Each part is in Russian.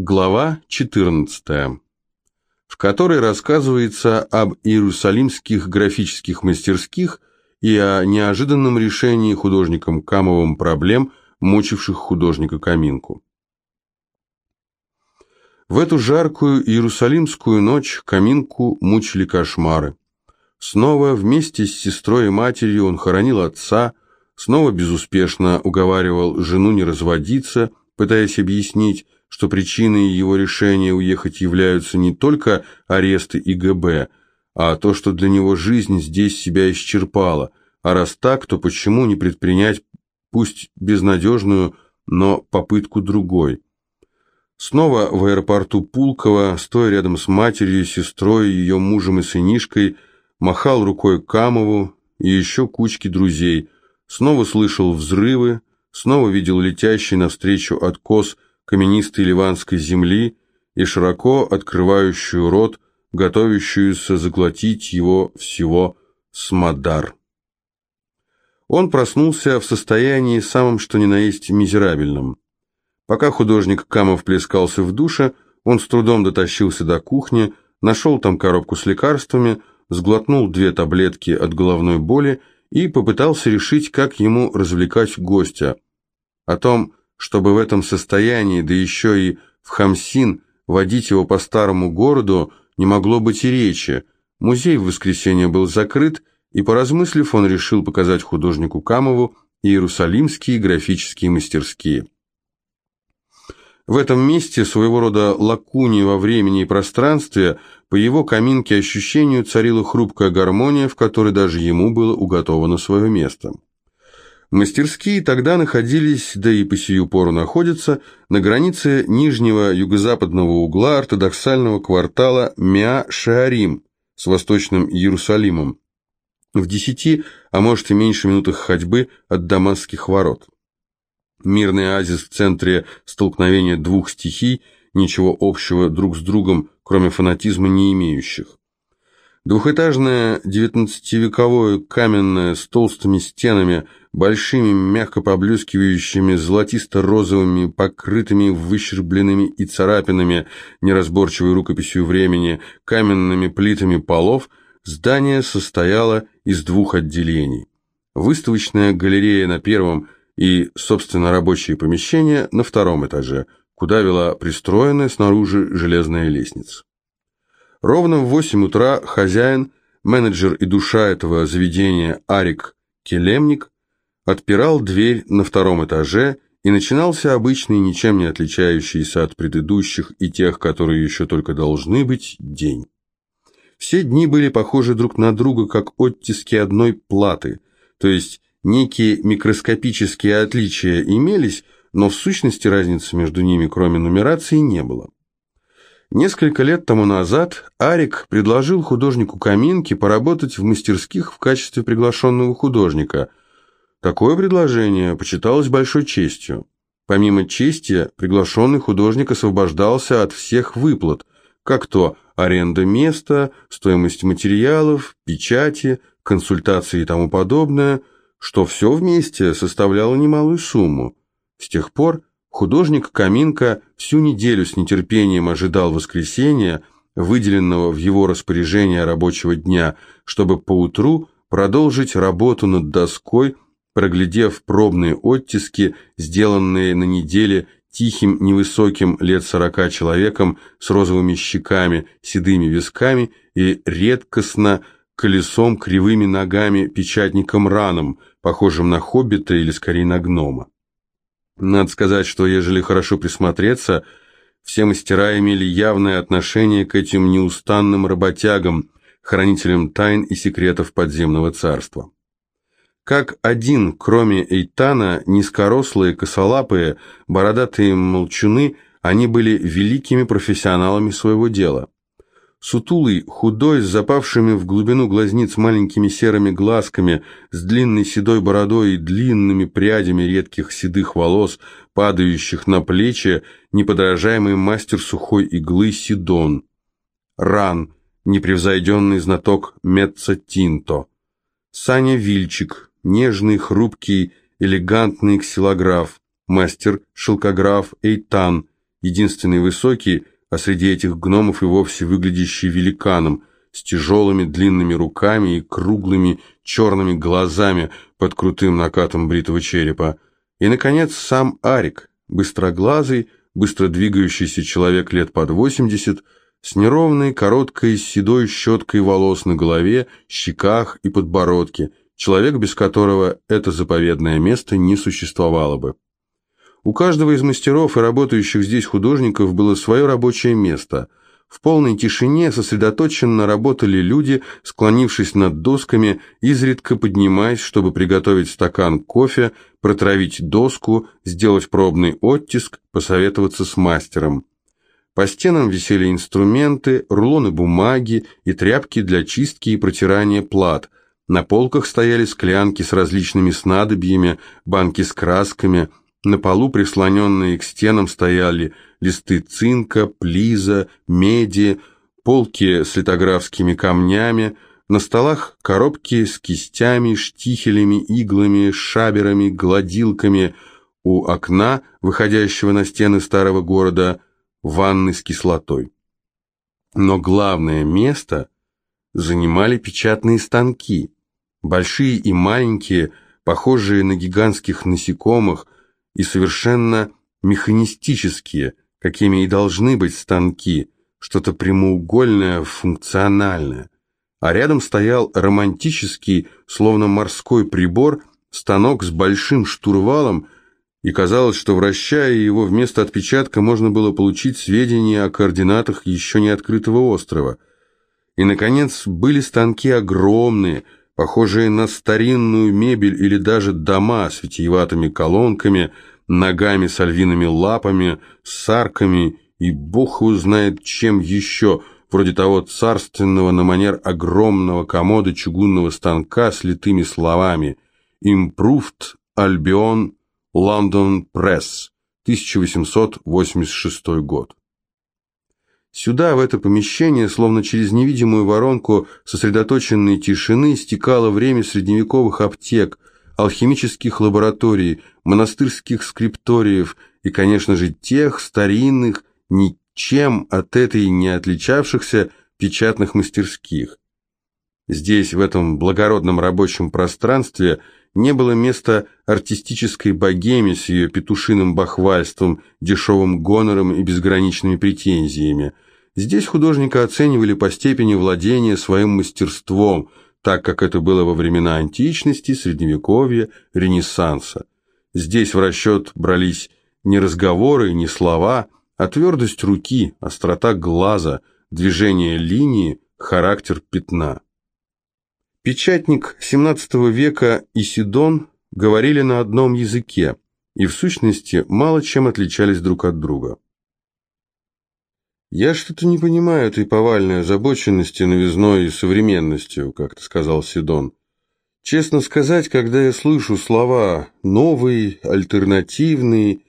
Глава 14, в которой рассказывается об иерусалимских графических мастерских и о неожиданном решении художником Камовым проблем, мучивших художника Каминку. В эту жаркую иерусалимскую ночь Каминку мучили кошмары. Снова вместе с сестрой и матерью он хоронил отца, снова безуспешно уговаривал жену не разводиться, пытаясь объяснить, что причиной его решения уехать являются не только аресты ИГБ, а то, что для него жизнь здесь себя исчерпала, а раз так, то почему не предпринять, пусть безнадежную, но попытку другой. Снова в аэропорту Пулково, стоя рядом с матерью, сестрой, ее мужем и сынишкой, махал рукой Камову и еще кучки друзей, снова слышал взрывы, снова видел летящий навстречу откос каменистой ливанской земли и широко открывающую рот, готовящуюся заглотить его всего смодар. Он проснулся в состоянии самым что ни на есть мизерабельном. Пока художник Камов плескался в душе, он с трудом дотащился до кухни, нашел там коробку с лекарствами, сглотнул две таблетки от головной боли и попытался решить, как ему развлекать гостя. О том, чтобы в этом состоянии, да еще и в Хамсин, водить его по старому городу, не могло быть и речи. Музей в воскресенье был закрыт, и, поразмыслив, он решил показать художнику Камову иерусалимские графические мастерские. В этом месте, своего рода лакуни во времени и пространстве, по его каминке ощущению царила хрупкая гармония, в которой даже ему было уготовано свое место. Мастерские тогда находились, да и по сию пору находятся, на границе нижнего юго-западного угла ортодоксального квартала Мя-Шаарим с восточным Иерусалимом, в десяти, а может и меньше минутах ходьбы от Дамасских ворот. Мирный оазис в центре столкновения двух стихий, ничего общего друг с другом, кроме фанатизма, не имеющих. Двухэтажное девятнадцативековое каменное с толстыми стенами, большими мягко поблескивающими золотисто-розовыми, покрытыми выщербленными и царапинами, неразборчивой рукописью времени, каменными плитами полов, здание состояло из двух отделений. Выставочная галерея на первом и, собственно, рабочие помещения на втором этаже, куда вела пристроенная снаружи железная лестница. Ровно в 8 утра хозяин, менеджер и душа этого заведения Арик Келемник отпирал дверь на втором этаже и начинался обычный, ничем не отличающийся от предыдущих и тех, которые еще только должны быть, день. Все дни были похожи друг на друга, как оттиски одной платы, то есть Некие микроскопические отличия имелись, но в сущности разницы между ними, кроме нумерации, не было. Несколько лет тому назад Арик предложил художнику Каминке поработать в мастерских в качестве приглашенного художника. Такое предложение почиталось большой честью. Помимо чести, приглашенный художник освобождался от всех выплат, как то аренда места, стоимость материалов, печати, консультации и тому подобное – что все вместе составляло немалую сумму. С тех пор художник Каминка всю неделю с нетерпением ожидал воскресенья, выделенного в его распоряжение рабочего дня, чтобы поутру продолжить работу над доской, проглядев пробные оттиски, сделанные на неделе тихим, невысоким, лет сорока человеком с розовыми щеками, седыми висками и редкостно колесом, кривыми ногами, печатником раном, похожим на хоббита или скорее на гнома. Надо сказать, что ежели хорошо присмотреться, все мастера имели явное отношение к этим неустанным работягам, хранителям тайн и секретов подземного царства. Как один, кроме Эйтана, низкорослые, косолапые, бородатые молчуны, они были великими профессионалами своего дела. Сутулый, худой, с запавшими в глубину глазниц маленькими серыми глазками, с длинной седой бородой и длинными прядями редких седых волос, падающих на плечи, неподражаемый мастер сухой иглы Сидон. Ран, непревзойденный знаток Меца Тинто. Саня Вильчик, нежный, хрупкий, элегантный ксилограф, мастер-шелкограф Эйтан, единственный высокий, а среди этих гномов и вовсе выглядящий великаном, с тяжелыми длинными руками и круглыми черными глазами под крутым накатом бритого черепа. И, наконец, сам Арик, быстроглазый, быстро двигающийся человек лет под восемьдесят, с неровной, короткой, седой щеткой волос на голове, щеках и подбородке, человек, без которого это заповедное место не существовало бы. У каждого из мастеров и работающих здесь художников было свое рабочее место. В полной тишине сосредоточенно работали люди, склонившись над досками, изредка поднимаясь, чтобы приготовить стакан кофе, протравить доску, сделать пробный оттиск, посоветоваться с мастером. По стенам висели инструменты, рулоны бумаги и тряпки для чистки и протирания плат. На полках стояли склянки с различными снадобьями, банки с красками – на полу, прислоненные к стенам, стояли листы цинка, плиза, меди, полки с литографскими камнями, на столах коробки с кистями, штихелями, иглами, шаберами, гладилками, у окна, выходящего на стены старого города, ванны с кислотой. Но главное место занимали печатные станки, большие и маленькие, похожие на гигантских насекомых – и совершенно механистические, какими и должны быть станки, что-то прямоугольное, функциональное. А рядом стоял романтический, словно морской прибор, станок с большим штурвалом, и казалось, что вращая его вместо отпечатка можно было получить сведения о координатах еще не открытого острова. И, наконец, были станки огромные, похожие на старинную мебель или даже дома с витиеватыми колонками, ногами с альвиными лапами, с арками и бог узнает чем еще, вроде того царственного на манер огромного комода чугунного станка с литыми словами «Improved Albion London Press», 1886 год. Сюда, в это помещение, словно через невидимую воронку сосредоточенной тишины, стекало время средневековых аптек, алхимических лабораторий, монастырских скрипториев и, конечно же, тех старинных, ничем от этой не отличавшихся печатных мастерских. Здесь, в этом благородном рабочем пространстве, не было места артистической богеме с ее петушиным бахвальством, дешевым гонором и безграничными претензиями. Здесь художника оценивали по степени владения своим мастерством, так как это было во времена античности, средневековья, ренессанса. Здесь в расчет брались не разговоры, не слова, а твердость руки, острота глаза, движение линии, характер пятна. Печатник XVII века и Сидон говорили на одном языке и в сущности мало чем отличались друг от друга. «Я что-то не понимаю этой повальной озабоченности новизной и современностью», как ты сказал Сидон. «Честно сказать, когда я слышу слова «новый», «альтернативный»,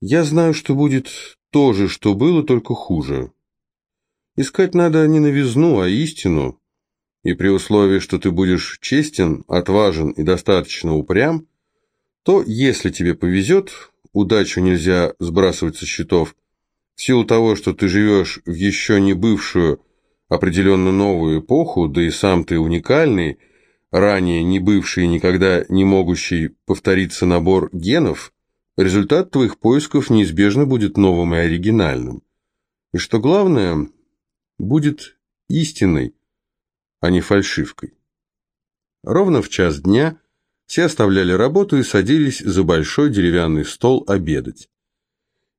я знаю, что будет то же, что было, только хуже. Искать надо не новизну, а истину, и при условии, что ты будешь честен, отважен и достаточно упрям, то, если тебе повезет, удачу нельзя сбрасывать со счетов, в силу того, что ты живешь в еще не бывшую, определенно новую эпоху, да и сам ты уникальный, ранее не бывший и никогда не могущий повториться набор генов, результат твоих поисков неизбежно будет новым и оригинальным. И что главное, будет истинной, а не фальшивкой. Ровно в час дня все оставляли работу и садились за большой деревянный стол обедать.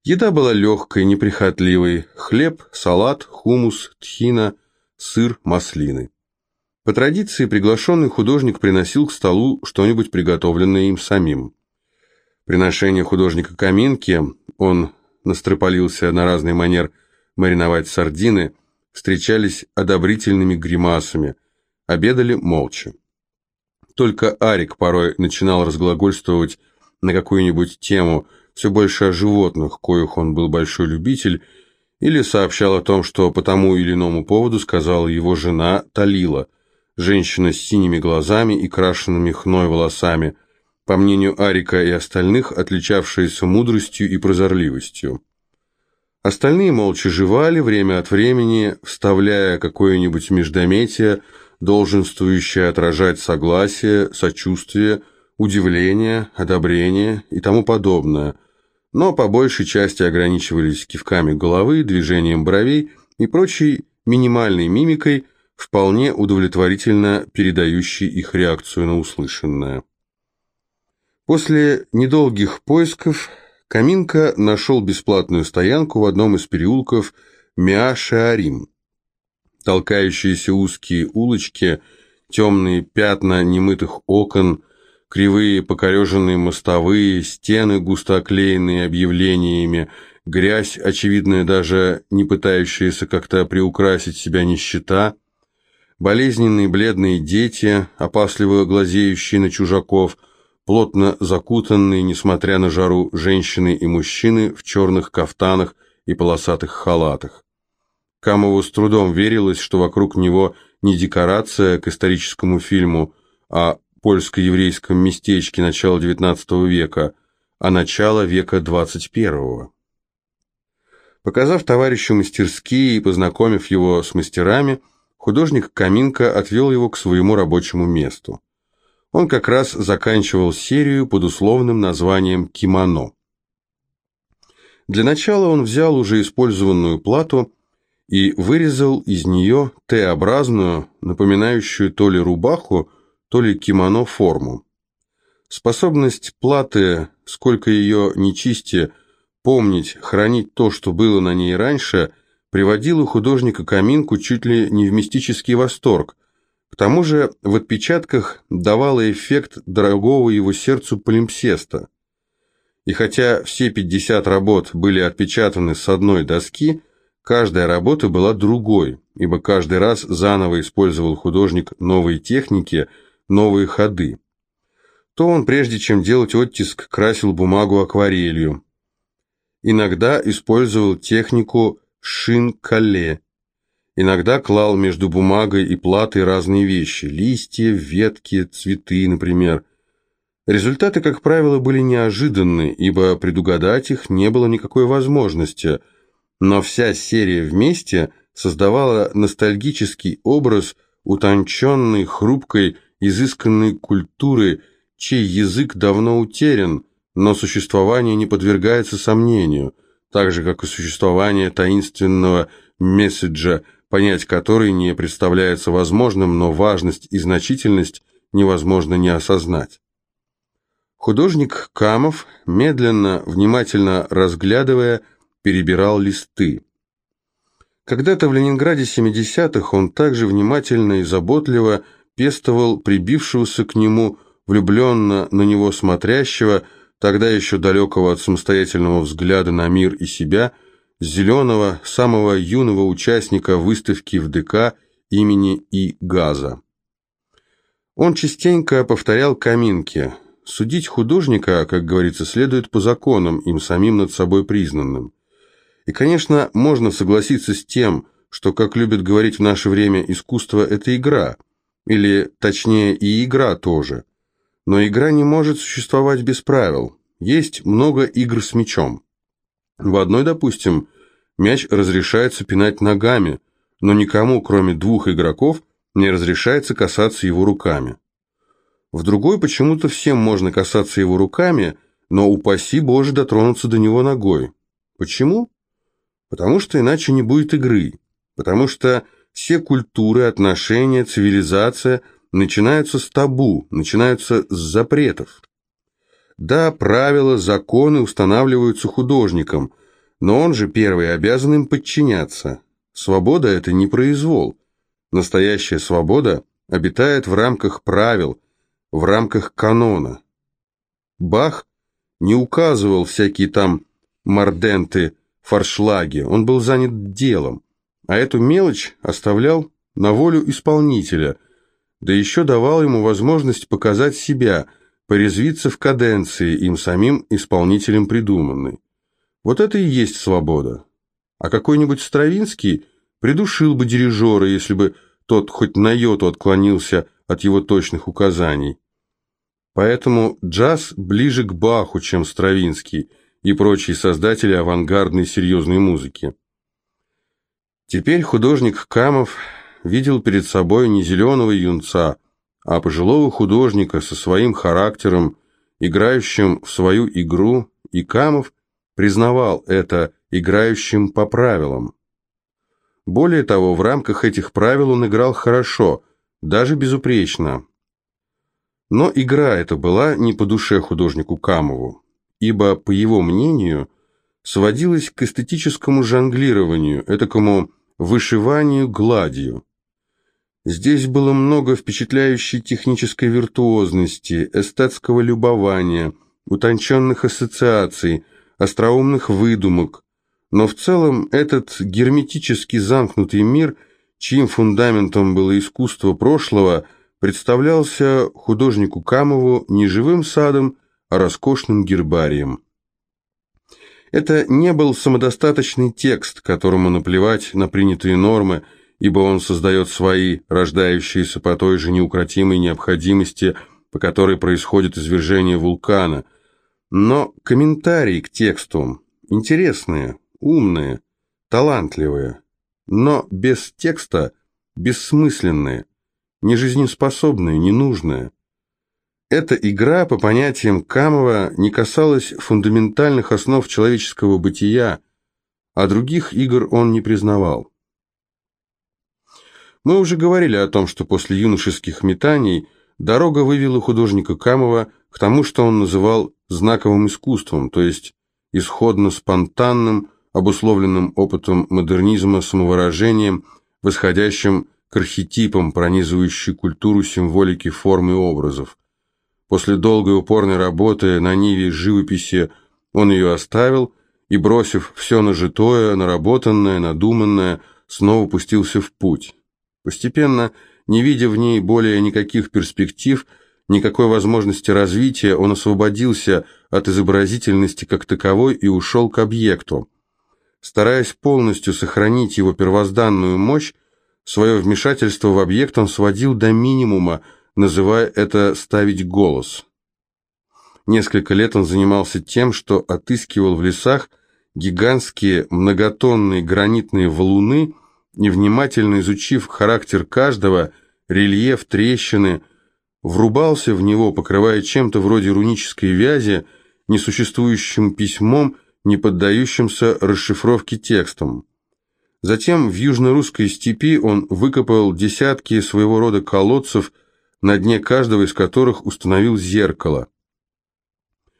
Еда была легкой, неприхотливой. Хлеб, салат, хумус, тхина, сыр, маслины. По традиции приглашенный художник приносил к столу что-нибудь приготовленное им самим. Приношение художника Каминки, он настропалился на разный манер мариновать сардины, встречались одобрительными гримасами, обедали молча. Только Арик порой начинал разглагольствовать на какую-нибудь тему, все больше о животных, коих он был большой любитель, или сообщал о том, что по тому или иному поводу сказала его жена Талила, женщина с синими глазами и крашенными хной волосами, по мнению Арика и остальных, отличавшаяся мудростью и прозорливостью. Остальные молча жевали, время от времени вставляя какое-нибудь междометие, долженствующее отражать согласие, сочувствие, удивление, одобрение и тому подобное, но по большей части ограничивались кивками головы, движением бровей и прочей минимальной мимикой, вполне удовлетворительно передающей их реакцию на услышанное. После недолгих поисков Каминка нашел бесплатную стоянку в одном из переулков Миа-Шаарим. Толкающиеся узкие улочки, темные пятна немытых окон, кривые покореженные мостовые, стены, густо оклеенные объявлениями, грязь, очевидная даже не пытающаяся как-то приукрасить себя нищета, болезненные бледные дети, опасливо глазеющие на чужаков – плотно закутанные, несмотря на жару, женщины и мужчины в черных кафтанах и полосатых халатах. Камову с трудом верилось, что вокруг него не декорация к историческому фильму, а польско-еврейском местечке начала XIX века, а начало века XXI. Показав товарищу мастерские и познакомив его с мастерами, художник Каминка отвел его к своему рабочему месту. Он как раз заканчивал серию под условным названием «Кимоно». Для начала он взял уже использованную плату и вырезал из нее Т-образную, напоминающую то ли рубаху, то ли кимоно форму. Способность платы, сколько ее не чисти, помнить, хранить то, что было на ней раньше, приводила художника Каминку чуть ли не в мистический восторг, к тому же в отпечатках давало эффект дорогого его сердцу полимпсеста. И хотя все 50 работ были отпечатаны с одной доски, каждая работа была другой, ибо каждый раз заново использовал художник новые техники, новые ходы. То он, прежде чем делать оттиск, красил бумагу акварелью. Иногда использовал технику шин-кале – Иногда клал между бумагой и платой разные вещи – листья, ветки, цветы, например. Результаты, как правило, были неожиданны, ибо предугадать их не было никакой возможности, но вся серия вместе создавала ностальгический образ утонченной, хрупкой, изысканной культуры, чей язык давно утерян, но существование не подвергается сомнению, так же, как и существование таинственного месседжа – понять который не представляется возможным, но важность и значительность невозможно не осознать. Художник Камов, медленно, внимательно разглядывая, перебирал листы. Когда-то в Ленинграде 70-х он также внимательно и заботливо пестовал прибившегося к нему, влюбленно на него смотрящего, тогда еще далекого от самостоятельного взгляда на мир и себя – зеленого, самого юного участника выставки в ДК имени И. Газа. Он частенько повторял каминки. Судить художника, как говорится, следует по законам, им самим над собой признанным. И, конечно, можно согласиться с тем, что, как любят говорить в наше время, искусство – это игра, или, точнее, и игра тоже. Но игра не может существовать без правил. Есть много игр с мячом. В одной, допустим, мяч разрешается пинать ногами, но никому, кроме двух игроков, не разрешается касаться его руками. В другой почему-то всем можно касаться его руками, но упаси Боже дотронуться до него ногой. Почему? Потому что иначе не будет игры. Потому что все культуры, отношения, цивилизация начинаются с табу, начинаются с запретов. Да, правила, законы устанавливаются художником, но он же первый обязан им подчиняться. Свобода – это не произвол. Настоящая свобода обитает в рамках правил, в рамках канона. Бах не указывал всякие там морденты, форшлаги, он был занят делом, а эту мелочь оставлял на волю исполнителя, да еще давал ему возможность показать себя, порезвиться в каденции, им самим исполнителем придуманной. Вот это и есть свобода. А какой-нибудь Стравинский придушил бы дирижера, если бы тот хоть на йоту отклонился от его точных указаний. Поэтому джаз ближе к Баху, чем Стравинский, и прочие создатели авангардной серьезной музыки. Теперь художник Камов видел перед собой не зеленого юнца, а пожилого художника со своим характером, играющим в свою игру, и Камов признавал это играющим по правилам. Более того, в рамках этих правил он играл хорошо, даже безупречно. Но игра эта была не по душе художнику Камову, ибо, по его мнению, сводилась к эстетическому жонглированию, этакому вышиванию гладью. Здесь было много впечатляющей технической виртуозности, эстетского любования, утонченных ассоциаций, остроумных выдумок, но в целом этот герметически замкнутый мир, чьим фундаментом было искусство прошлого, представлялся художнику Камову не живым садом, а роскошным гербарием. Это не был самодостаточный текст, которому наплевать на принятые нормы, ибо он создает свои, рождающиеся по той же неукротимой необходимости, по которой происходит извержение вулкана. Но комментарии к тексту интересные, умные, талантливые, но без текста бессмысленные, нежизнеспособные, ненужные. Эта игра, по понятиям Камова, не касалась фундаментальных основ человеческого бытия, а других игр он не признавал. Мы уже говорили о том, что после юношеских метаний дорога вывела художника Камова к тому, что он называл знаковым искусством, то есть исходно спонтанным, обусловленным опытом модернизма самовыражением, восходящим к архетипам, пронизывающей культуру символики форм и образов. После долгой упорной работы на ниве живописи он ее оставил и, бросив все нажитое, наработанное, надуманное, снова пустился в путь. Постепенно, не видя в ней более никаких перспектив, никакой возможности развития, он освободился от изобразительности как таковой и ушел к объекту. Стараясь полностью сохранить его первозданную мощь, свое вмешательство в объект он сводил до минимума, называя это «ставить голос». Несколько лет он занимался тем, что отыскивал в лесах гигантские многотонные гранитные валуны, невнимательно изучив характер каждого, рельеф, трещины, врубался в него, покрывая чем-то вроде рунической вязи, несуществующим письмом, не поддающимся расшифровке текстом. Затем в южно-русской степи он выкопал десятки своего рода колодцев на дне каждого из которых установил зеркало.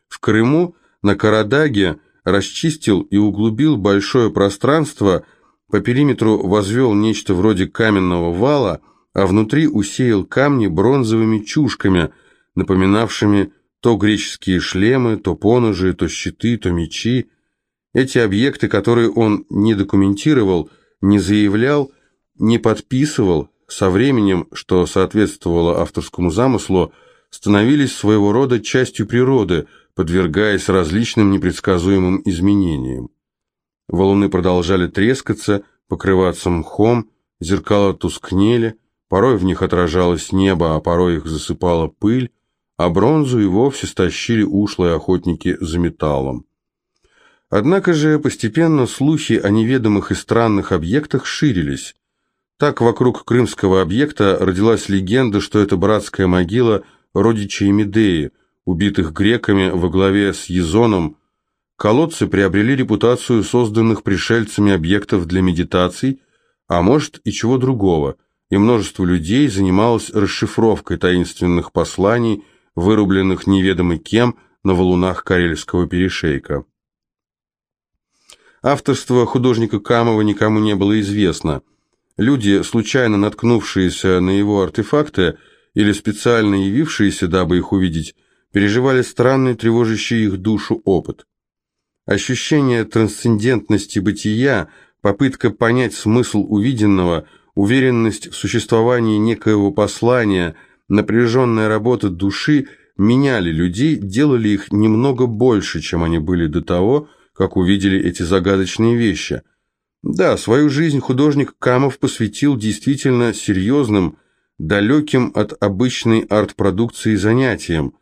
В Крыму на Карадаге расчистил и углубил большое пространство, по периметру возвел нечто вроде каменного вала, а внутри усеял камни бронзовыми чушками, напоминавшими то греческие шлемы, то поножи, то щиты, то мечи. Эти объекты, которые он не документировал, не заявлял, не подписывал, со временем, что соответствовало авторскому замыслу, становились своего рода частью природы, подвергаясь различным непредсказуемым изменениям. Валуны продолжали трескаться, покрываться мхом, зеркала тускнели, порой в них отражалось небо, а порой их засыпала пыль, а бронзу и вовсе стащили ушлые охотники за металлом. Однако же постепенно слухи о неведомых и странных объектах ширились. Так вокруг крымского объекта родилась легенда, что это братская могила родичей Медеи, убитых греками во главе с Езоном. Колодцы приобрели репутацию созданных пришельцами объектов для медитаций, а может и чего другого, и множество людей занималось расшифровкой таинственных посланий, вырубленных неведомо кем на валунах Карельского перешейка. Авторство художника Камова никому не было известно – Люди, случайно наткнувшиеся на его артефакты или специально явившиеся, дабы их увидеть, переживали странный, тревожащий их душу опыт. Ощущение трансцендентности бытия, попытка понять смысл увиденного, уверенность в существовании некоего послания, напряженная работа души меняли людей, делали их немного больше, чем они были до того, как увидели эти загадочные вещи – да, свою жизнь художник Камов посвятил действительно серьезным, далеким от обычной арт-продукции занятиям,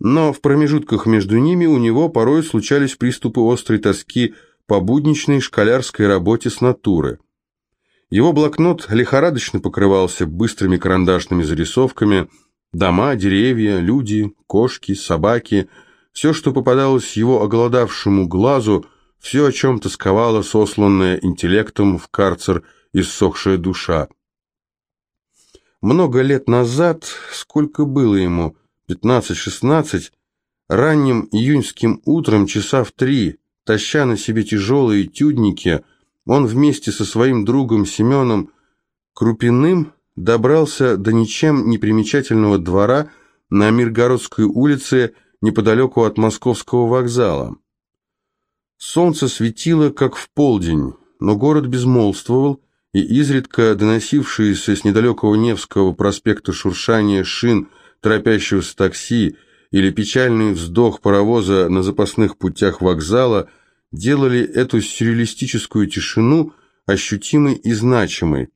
но в промежутках между ними у него порой случались приступы острой тоски по будничной школярской работе с натуры. Его блокнот лихорадочно покрывался быстрыми карандашными зарисовками, дома, деревья, люди, кошки, собаки, все, что попадалось его оголодавшему глазу, все, о чем тосковала сосланная интеллектом в карцер иссохшая душа. Много лет назад, сколько было ему, 15-16, ранним июньским утром, часа в три, таща на себе тяжелые тюдники, он вместе со своим другом Семеном Крупиным добрался до ничем не примечательного двора на Миргородской улице неподалеку от Московского вокзала. Солнце светило, как в полдень, но город безмолвствовал, и изредка доносившиеся с недалекого Невского проспекта шуршание шин – торопящегося такси или печальный вздох паровоза на запасных путях вокзала делали эту сюрреалистическую тишину ощутимой и значимой.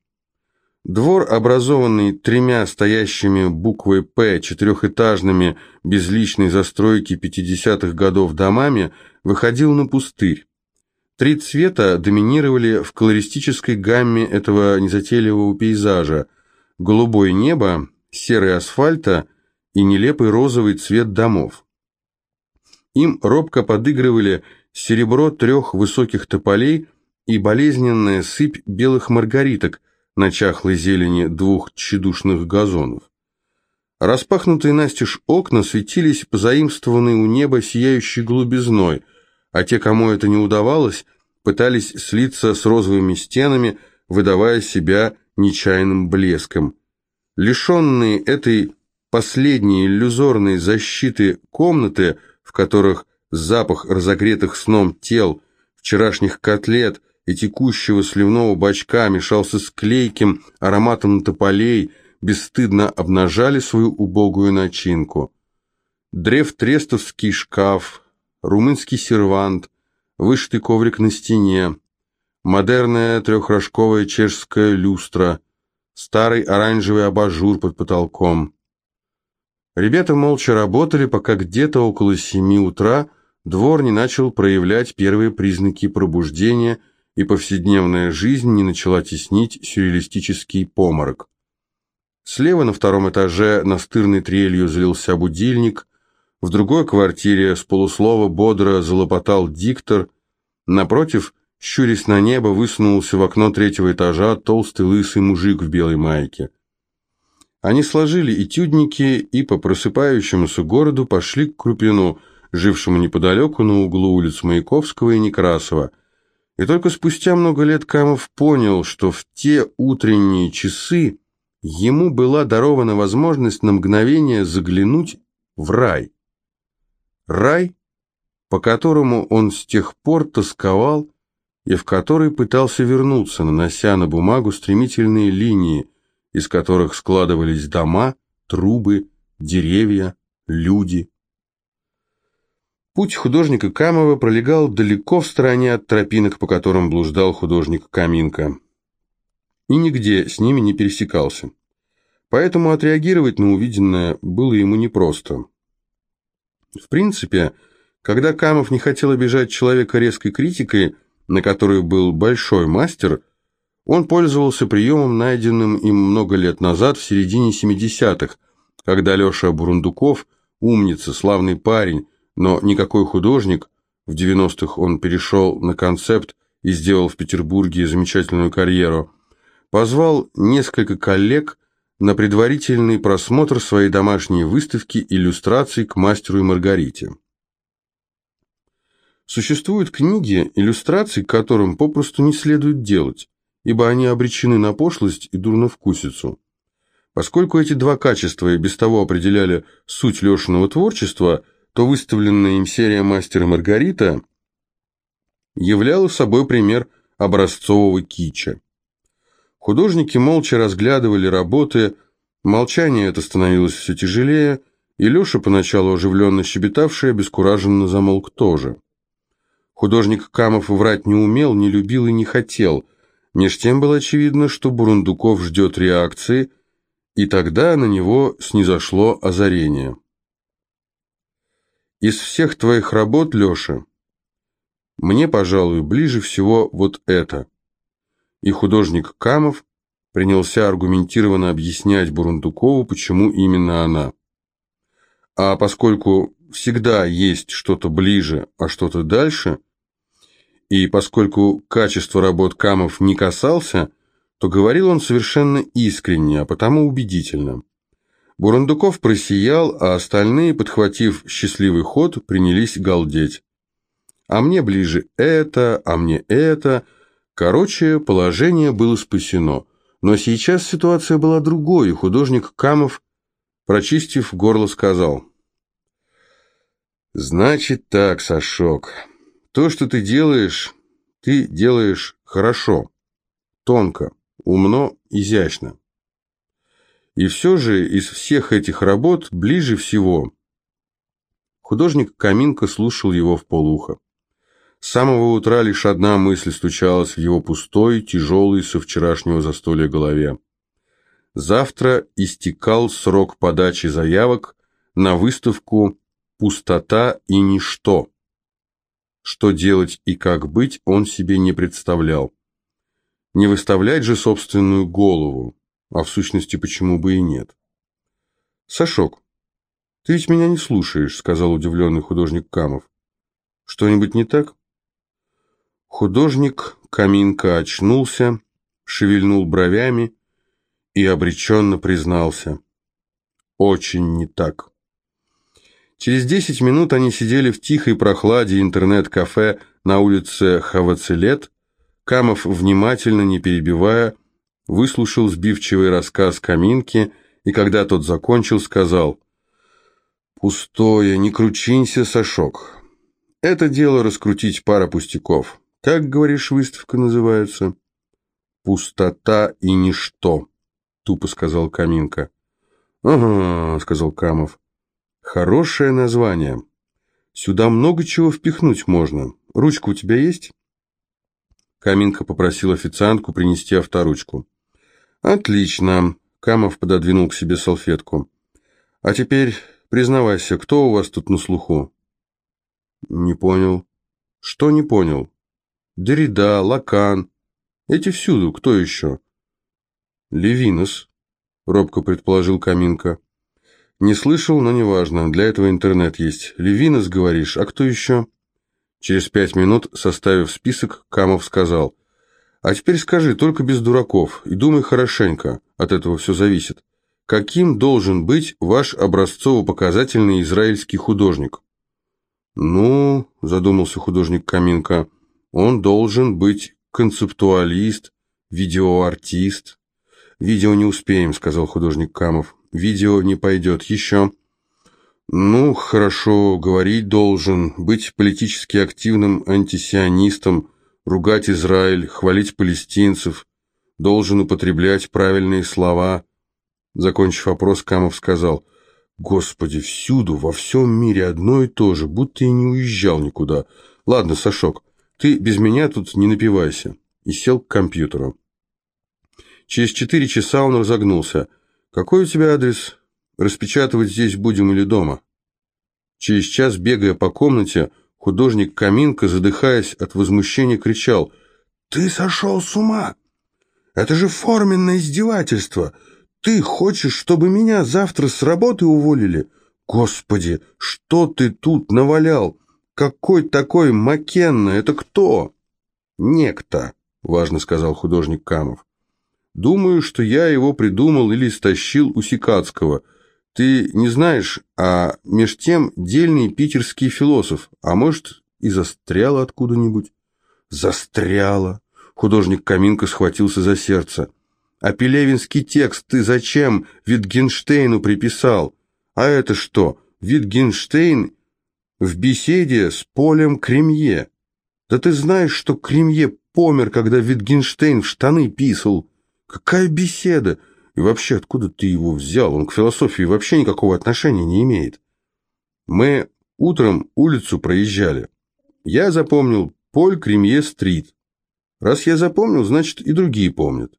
Двор, образованный тремя стоящими буквой «П» четырехэтажными безличной застройки 50-х годов домами, выходил на пустырь. Три цвета доминировали в колористической гамме этого незатейливого пейзажа. Голубое небо, серый асфальта и нелепый розовый цвет домов. Им робко подыгрывали серебро трех высоких тополей и болезненная сыпь белых маргариток на чахлой зелени двух тщедушных газонов. Распахнутые настежь окна светились позаимствованные у неба сияющей голубизной, а те, кому это не удавалось, пытались слиться с розовыми стенами, выдавая себя нечаянным блеском. Лишенные этой последние иллюзорные защиты комнаты, в которых запах разогретых сном тел, вчерашних котлет и текущего сливного бачка мешался с клейким ароматом тополей, бесстыдно обнажали свою убогую начинку. Древ-трестовский шкаф, румынский сервант, вышитый коврик на стене, модерная трехрожковая чешская люстра, старый оранжевый абажур под потолком. Ребята молча работали, пока где-то около семи утра двор не начал проявлять первые признаки пробуждения, и повседневная жизнь не начала теснить сюрреалистический поморок. Слева на втором этаже настырной трелью злился будильник, в другой квартире с полуслова бодро залопотал диктор, напротив, щурясь на небо, высунулся в окно третьего этажа толстый лысый мужик в белой майке. Они сложили этюдники и по просыпающемуся городу пошли к Крупину, жившему неподалеку на углу улиц Маяковского и Некрасова. И только спустя много лет Камов понял, что в те утренние часы ему была дарована возможность на мгновение заглянуть в рай. Рай, по которому он с тех пор тосковал и в который пытался вернуться, нанося на бумагу стремительные линии, из которых складывались дома, трубы, деревья, люди. Путь художника Камова пролегал далеко в стороне от тропинок, по которым блуждал художник Каминка, и нигде с ними не пересекался. Поэтому отреагировать на увиденное было ему непросто. В принципе, когда Камов не хотел обижать человека резкой критикой, на которую был большой мастер – он пользовался приемом, найденным им много лет назад, в середине 70-х, когда Леша Бурундуков, умница, славный парень, но никакой художник, в 90-х он перешел на концепт и сделал в Петербурге замечательную карьеру, позвал несколько коллег на предварительный просмотр своей домашней выставки иллюстраций к мастеру и Маргарите. Существуют книги, иллюстраций к которым попросту не следует делать ибо они обречены на пошлость и дурновкусицу. Поскольку эти два качества и без того определяли суть Лешиного творчества, то выставленная им серия «Мастер и Маргарита» являла собой пример образцового кича. Художники молча разглядывали работы, молчание это становилось все тяжелее, и Леша, поначалу оживленно щебетавший, обескураженно замолк тоже. Художник Камов врать не умел, не любил и не хотел – Меж тем было очевидно, что Бурундуков ждет реакции, и тогда на него снизошло озарение. Из всех твоих работ, Леша, мне, пожалуй, ближе всего вот это. И художник Камов принялся аргументированно объяснять Бурундукову, почему именно она. А поскольку всегда есть что-то ближе, а что-то дальше, и поскольку качество работ Камов не касался, то говорил он совершенно искренне, а потому убедительно. Бурундуков просиял, а остальные, подхватив счастливый ход, принялись галдеть. А мне ближе это, а мне это. Короче, положение было спасено. Но сейчас ситуация была другой, и художник Камов, прочистив горло, сказал. «Значит так, Сашок, то, что ты делаешь, ты делаешь хорошо, тонко, умно, изящно. И все же из всех этих работ ближе всего...» Художник Каминка слушал его в полухо. С самого утра лишь одна мысль стучалась в его пустой, тяжелый со вчерашнего застолья голове. Завтра истекал срок подачи заявок на выставку «Пустота и ничто». Что делать и как быть, он себе не представлял. Не выставлять же собственную голову, а в сущности почему бы и нет. «Сашок, ты ведь меня не слушаешь», — сказал удивленный художник Камов. «Что-нибудь не так?» Художник Каминка очнулся, шевельнул бровями и обреченно признался. Очень не так. Через десять минут они сидели в тихой прохладе интернет-кафе на улице Хавацелет. Камов, внимательно, не перебивая, выслушал сбивчивый рассказ Каминки и, когда тот закончил, сказал «Пустое, не кручинься, Сашок. Это дело раскрутить пара пустяков». Как, говоришь, выставка называется? Пустота и ничто, тупо сказал Каминка. Ага, сказал Камов. Хорошее название. Сюда много чего впихнуть можно. Ручка у тебя есть? Каминка попросил официантку принести авторучку. Отлично. Камов пододвинул к себе салфетку. А теперь признавайся, кто у вас тут на слуху? Не понял. Что не понял? Derrida, Лакан. Эти всюду, кто еще? Левинус, робко предположил Каминка. Не слышал, но неважно, для этого интернет есть. Левинус, говоришь, а кто еще? Через пять минут, составив список, Камов сказал. А теперь скажи, только без дураков, и думай хорошенько, от этого все зависит. Каким должен быть ваш образцово-показательный израильский художник? Ну, задумался художник Каминка, он должен быть концептуалист, видеоартист. Видео не успеем, сказал художник Камов. Видео не пойдет. Еще. Ну, хорошо, говорить должен, быть политически активным антисионистом, ругать Израиль, хвалить палестинцев, должен употреблять правильные слова. Закончив вопрос, Камов сказал, «Господи, всюду, во всем мире одно и то же, будто и не уезжал никуда. Ладно, Сашок, ты без меня тут не напивайся. И сел к компьютеру. Через четыре часа он разогнулся. Какой у тебя адрес? Распечатывать здесь будем или дома? Через час, бегая по комнате, художник Каминка, задыхаясь от возмущения, кричал «Ты сошел с ума! Это же форменное издевательство! Ты хочешь, чтобы меня завтра с работы уволили? Господи, что ты тут навалял? «Какой такой Маккенна? Это кто?» «Некто», — важно сказал художник Камов. «Думаю, что я его придумал или стащил у Сикацкого. Ты не знаешь, а меж тем дельный питерский философ, а может, и застряла откуда-нибудь?» «Застряла!» — художник Каминка схватился за сердце. «А пелевинский текст ты зачем Витгенштейну приписал? А это что, Витгенштейн в беседе с Полем Кремье. Да ты знаешь, что Кремье помер, когда Витгенштейн в штаны писал. Какая беседа? И вообще, откуда ты его взял? Он к философии вообще никакого отношения не имеет. Мы утром улицу проезжали. Я запомнил Поль Кремье-стрит. Раз я запомнил, значит и другие помнят.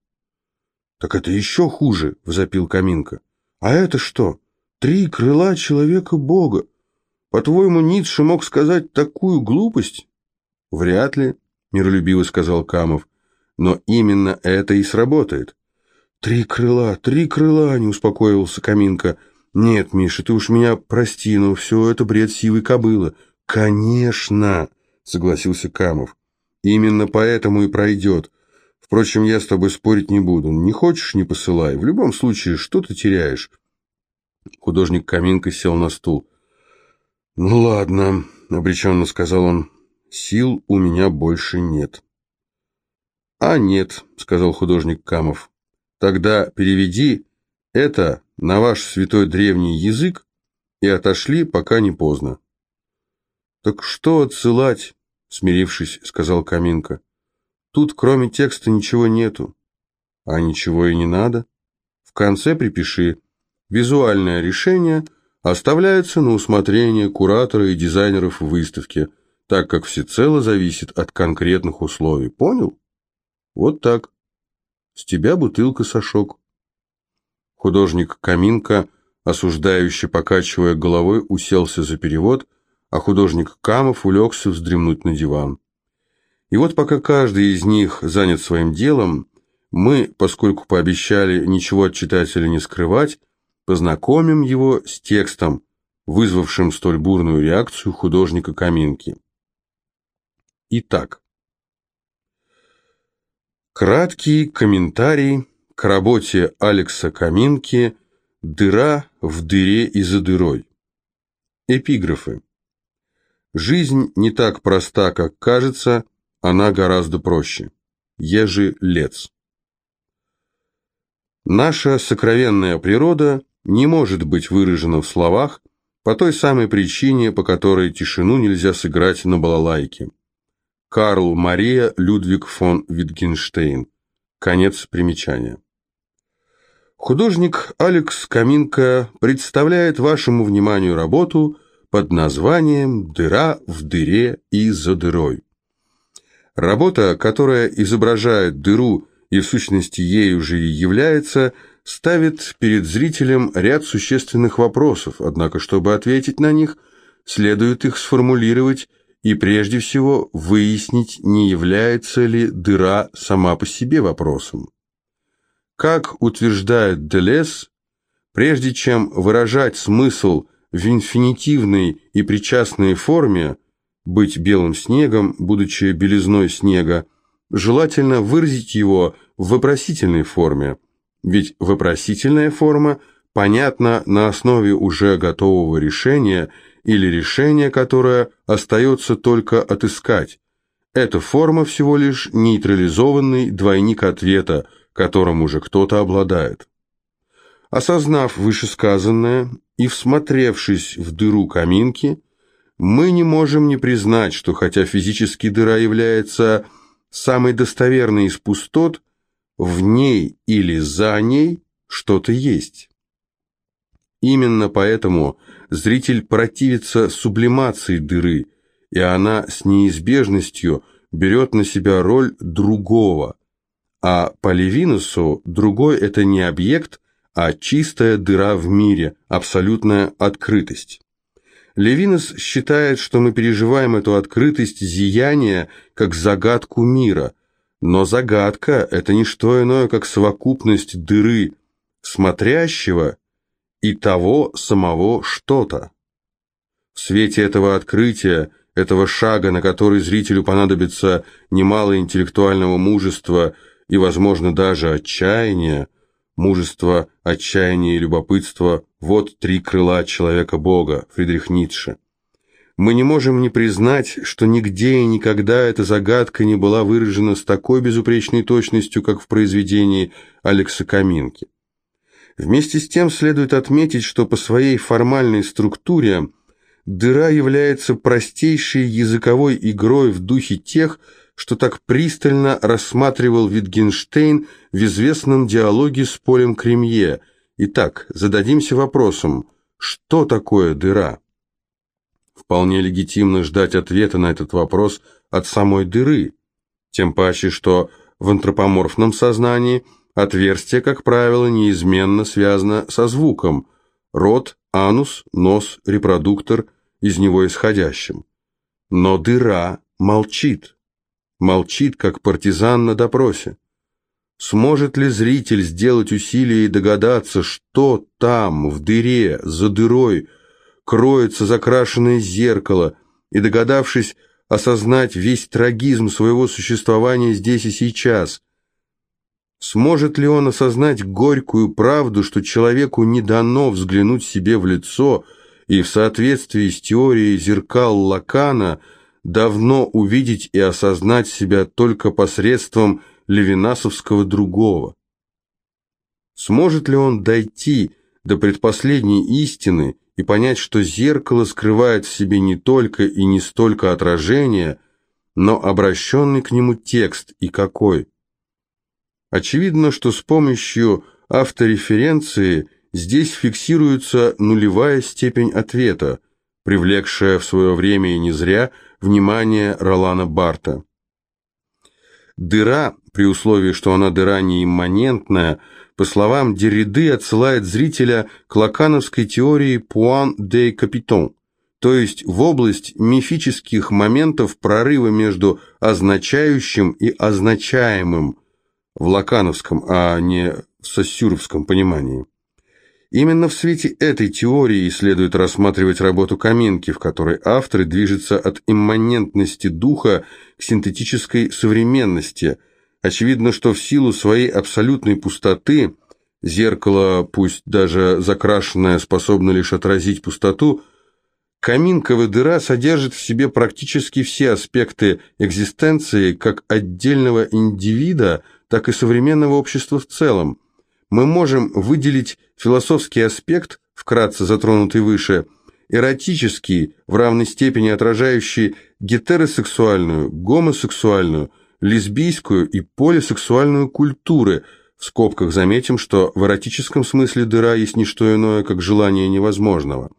Так это еще хуже, взопил Каминка. А это что? Три крыла человека-бога. По-твоему, Ницше мог сказать такую глупость? Вряд ли, миролюбиво сказал Камов. Но именно это и сработает. Три крыла, три крыла, не успокоился Каминка. Нет, Миша, ты уж меня прости, но все это бред сивой кобылы. Конечно, согласился Камов. Именно поэтому и пройдет. Впрочем, я с тобой спорить не буду. Не хочешь, не посылай. В любом случае, что ты теряешь? Художник Каминка сел на стул. «Ну ладно», — обреченно сказал он, — «сил у меня больше нет». «А нет», — сказал художник Камов, — «тогда переведи это на ваш святой древний язык и отошли, пока не поздно». «Так что отсылать?» — смирившись, сказал Каминка. «Тут кроме текста ничего нету». «А ничего и не надо. В конце припиши. Визуальное решение — оставляется на усмотрение куратора и дизайнеров выставки, так как всецело зависит от конкретных условий. Понял? Вот так. С тебя бутылка, Сашок. Художник Каминка, осуждающе покачивая головой, уселся за перевод, а художник Камов улегся вздремнуть на диван. И вот пока каждый из них занят своим делом, мы, поскольку пообещали ничего от читателя не скрывать, Познакомим его с текстом, вызвавшим столь бурную реакцию художника Каминки. Итак, краткий комментарий к работе Алекса Каминки «Дыра в дыре и за дырой». Эпиграфы. Жизнь не так проста, как кажется, она гораздо проще. Ежи Лец. Наша сокровенная природа не может быть выражено в словах по той самой причине, по которой тишину нельзя сыграть на балалайке. Карл Мария Людвиг фон Витгенштейн. Конец примечания. Художник Алекс Каминко представляет вашему вниманию работу под названием «Дыра в дыре и за дырой». Работа, которая изображает дыру и в сущности ею же и является – ставит перед зрителем ряд существенных вопросов, однако, чтобы ответить на них, следует их сформулировать и прежде всего выяснить, не является ли дыра сама по себе вопросом. Как утверждает Делес, прежде чем выражать смысл в инфинитивной и причастной форме, быть белым снегом, будучи белизной снега, желательно выразить его в вопросительной форме – ведь вопросительная форма понятна на основе уже готового решения или решения, которое остается только отыскать. Эта форма всего лишь нейтрализованный двойник ответа, которым уже кто-то обладает. Осознав вышесказанное и всмотревшись в дыру каминки, мы не можем не признать, что хотя физически дыра является самой достоверной из пустот, в ней или за ней что-то есть. Именно поэтому зритель противится сублимации дыры, и она с неизбежностью берет на себя роль другого. А по Левинусу другой – это не объект, а чистая дыра в мире, абсолютная открытость. Левинус считает, что мы переживаем эту открытость зияния как загадку мира – но загадка – это не что иное, как совокупность дыры смотрящего и того самого что-то. В свете этого открытия, этого шага, на который зрителю понадобится немало интеллектуального мужества и, возможно, даже отчаяния, мужество, отчаяние и любопытство – вот три крыла человека-бога, Фридрих Ницше. Мы не можем не признать, что нигде и никогда эта загадка не была выражена с такой безупречной точностью, как в произведении Алекса Каминки. Вместе с тем следует отметить, что по своей формальной структуре дыра является простейшей языковой игрой в духе тех, что так пристально рассматривал Витгенштейн в известном диалоге с Полем Кремье. Итак, зададимся вопросом, что такое дыра? Вполне легитимно ждать ответа на этот вопрос от самой дыры, тем паче, что в антропоморфном сознании отверстие, как правило, неизменно связано со звуком. Рот, анус, нос, репродуктор, из него исходящим. Но дыра молчит. Молчит, как партизан на допросе. Сможет ли зритель сделать усилие и догадаться, что там, в дыре, за дырой, кроется закрашенное зеркало, и, догадавшись, осознать весь трагизм своего существования здесь и сейчас? Сможет ли он осознать горькую правду, что человеку не дано взглянуть себе в лицо, и в соответствии с теорией зеркал Лакана давно увидеть и осознать себя только посредством Левинасовского другого. Сможет ли он дойти до предпоследней истины и понять, что зеркало скрывает в себе не только и не столько отражение, но обращенный к нему текст и какой? Очевидно, что с помощью автореференции здесь фиксируется нулевая степень ответа, привлекшая в свое время и не зря внимание Ролана Барта. Дыра, при условии, что она дыра не имманентная, по словам Дерриды, отсылает зрителя к лакановской теории «Пуан де Капитон», то есть в область мифических моментов прорыва между означающим и означаемым в лакановском, а не в сосюровском понимании. Именно в свете этой теории следует рассматривать работу Каменки, в которой авторы движутся от имманентности духа к синтетической современности. Очевидно, что в силу своей абсолютной пустоты зеркало, пусть даже закрашенное, способно лишь отразить пустоту, Каминкова дыра содержит в себе практически все аспекты экзистенции как отдельного индивида, так и современного общества в целом. Мы можем выделить философский аспект, вкратце затронутый выше, эротический, в равной степени отражающий гетеросексуальную, гомосексуальную, лесбийскую и полисексуальную культуры. В скобках заметим, что в эротическом смысле дыра есть не что иное, как желание невозможного.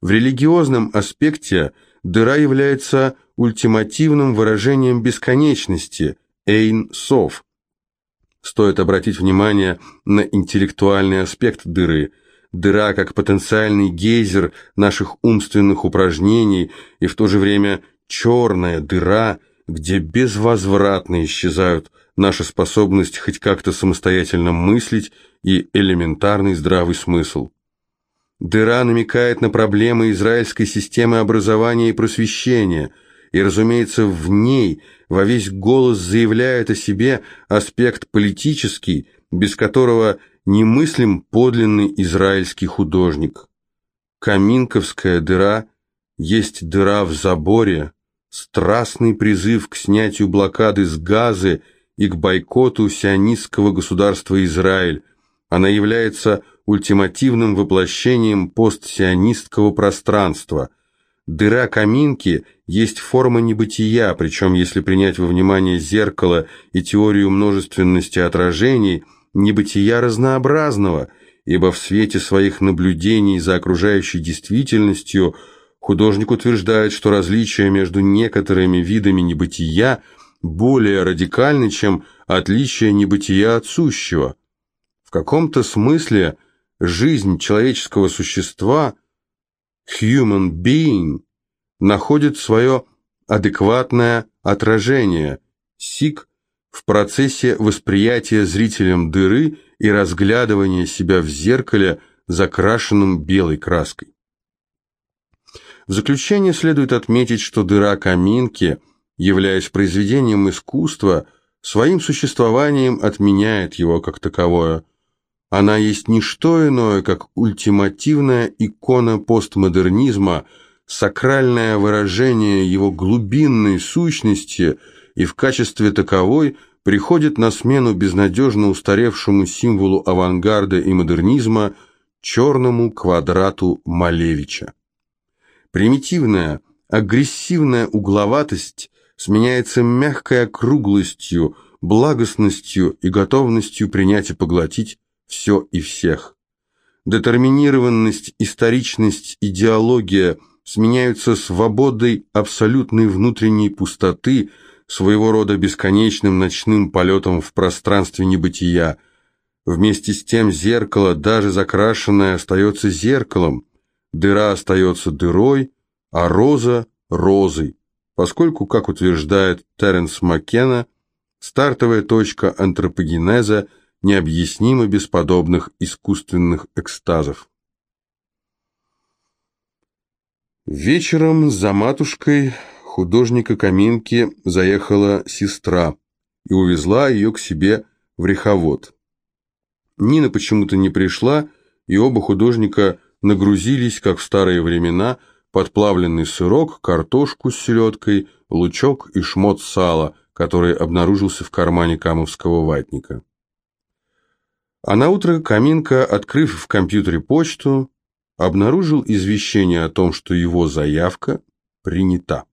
В религиозном аспекте дыра является ультимативным выражением бесконечности, эйн-сов, Стоит обратить внимание на интеллектуальный аспект дыры. Дыра как потенциальный гейзер наших умственных упражнений и в то же время черная дыра, где безвозвратно исчезают наша способность хоть как-то самостоятельно мыслить и элементарный здравый смысл. Дыра намекает на проблемы израильской системы образования и просвещения – и, разумеется, в ней во весь голос заявляет о себе аспект политический, без которого немыслим подлинный израильский художник. Каминковская дыра есть дыра в заборе, страстный призыв к снятию блокады с Газы и к бойкоту сионистского государства Израиль. Она является ультимативным воплощением постсионистского пространства – Дыра каминки есть форма небытия, причем если принять во внимание зеркало и теорию множественности отражений, небытия разнообразного, ибо в свете своих наблюдений за окружающей действительностью художник утверждает, что различия между некоторыми видами небытия более радикальны, чем отличие небытия от сущего. В каком-то смысле жизнь человеческого существа – human being находит свое адекватное отражение, сик, в процессе восприятия зрителем дыры и разглядывания себя в зеркале, закрашенном белой краской. В заключение следует отметить, что дыра каминки, являясь произведением искусства, своим существованием отменяет его как таковое – она есть не что иное, как ультимативная икона постмодернизма, сакральное выражение его глубинной сущности и в качестве таковой приходит на смену безнадежно устаревшему символу авангарда и модернизма черному квадрату Малевича. Примитивная, агрессивная угловатость сменяется мягкой округлостью, благостностью и готовностью принять и поглотить все и всех. Детерминированность, историчность, идеология сменяются свободой абсолютной внутренней пустоты, своего рода бесконечным ночным полетом в пространстве небытия. Вместе с тем зеркало, даже закрашенное, остается зеркалом, дыра остается дырой, а роза – розой, поскольку, как утверждает Теренс Маккена, стартовая точка антропогенеза необъяснима без подобных искусственных экстазов. Вечером за матушкой художника Каминки заехала сестра и увезла ее к себе в Реховод. Нина почему-то не пришла, и оба художника нагрузились, как в старые времена, подплавленный сырок, картошку с селедкой, лучок и шмот сала, который обнаружился в кармане камовского ватника. А на утро Каминка, открыв в компьютере почту, обнаружил извещение о том, что его заявка принята.